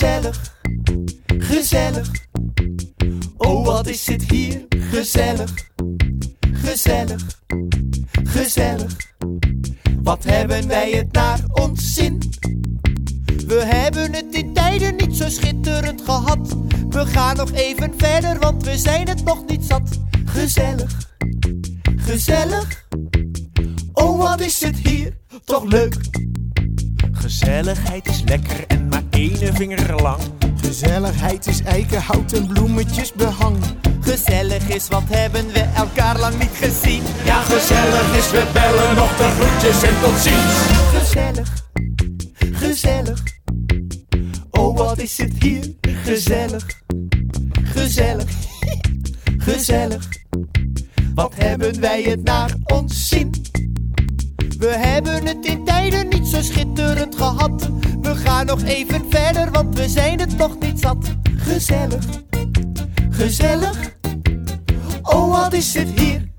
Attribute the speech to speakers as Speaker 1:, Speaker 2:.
Speaker 1: Gezellig, gezellig. Oh, wat is het hier gezellig, gezellig, gezellig. Wat hebben wij het naar ons zin? We hebben het in tijden niet zo schitterend gehad. We gaan nog even verder, want we zijn het nog niet zat. Gezellig, gezellig. Oh, wat is het hier toch leuk?
Speaker 2: Gezelligheid is lekker en maar ene vinger lang.
Speaker 3: Gezelligheid is eikenhout en bloemetjes behang.
Speaker 1: Gezellig is, wat hebben we elkaar lang niet gezien.
Speaker 2: Ja, gezellig is, we bellen nog de groetjes en tot ziens.
Speaker 1: Gezellig, gezellig. Oh, wat is het hier gezellig, gezellig, gezellig. Wat hebben wij het naar ons zin? We hebben het in tijden niet zo schitterend gehad. Gaan nog even verder, want we zijn het nog niet zat. Gezellig, gezellig. Oh, wat is het hier